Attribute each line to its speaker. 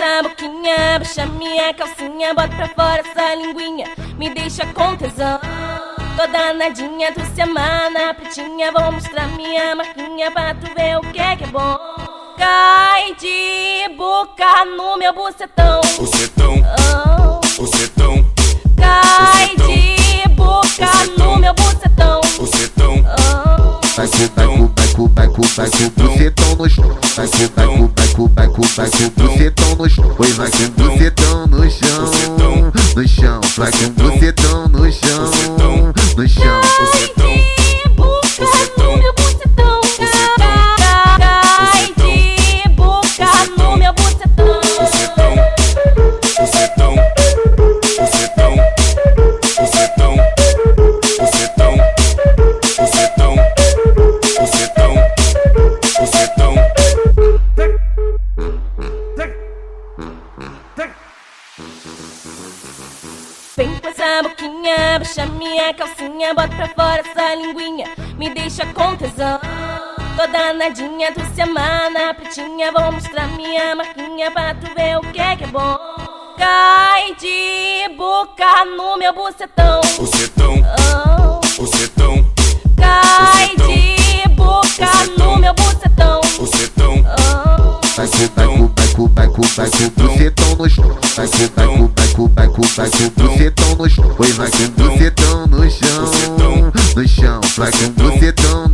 Speaker 1: Essa boquinha, puxa minha calcinha, bota pra fora essa linguinha, me deixa com tesão. Toda nadinha, tu se amar pretinha, vou mostrar minha marquinha pra tu ver o que é que é bom. Cai de boca no meu bucetão.
Speaker 2: Bucetão,
Speaker 1: Oh.
Speaker 2: bucetão,
Speaker 1: Cai
Speaker 2: Bucetão.
Speaker 1: de boca
Speaker 2: Bucetão.
Speaker 1: no meu bucetão.
Speaker 2: bucetão,
Speaker 1: Oh.
Speaker 3: Vai vai com bucetão no chão. Vai vai com, vai com, vai com bucetão no chão. Oi, vai com bucetão no chão, no chão. Vai com bucetão no chão, no chão.
Speaker 2: bucetão,
Speaker 1: Vem com essa boquinha, puxa minha calcinha, bota pra fora essa linguinha, me deixa com tesão. Toda nadinha, tu se amar pretinha, vou mostrar minha marquinha pra tu ver o que é que é bom. Cai de boca no meu bucetão.
Speaker 2: Bucetão,
Speaker 1: Oh.
Speaker 2: bucetão,
Speaker 1: Cai
Speaker 2: Bucetão.
Speaker 1: de boca
Speaker 2: Bucetão.
Speaker 1: no meu bucetão.
Speaker 2: bucetão,
Speaker 1: Oh.
Speaker 3: Vai com, vai com, vai bucetão no chão. Vai com, vai com, vai com, vai com, vai com bucetão no chão. Oi, vai com bucetão no chão, no chão. Vai com
Speaker 2: bucetão.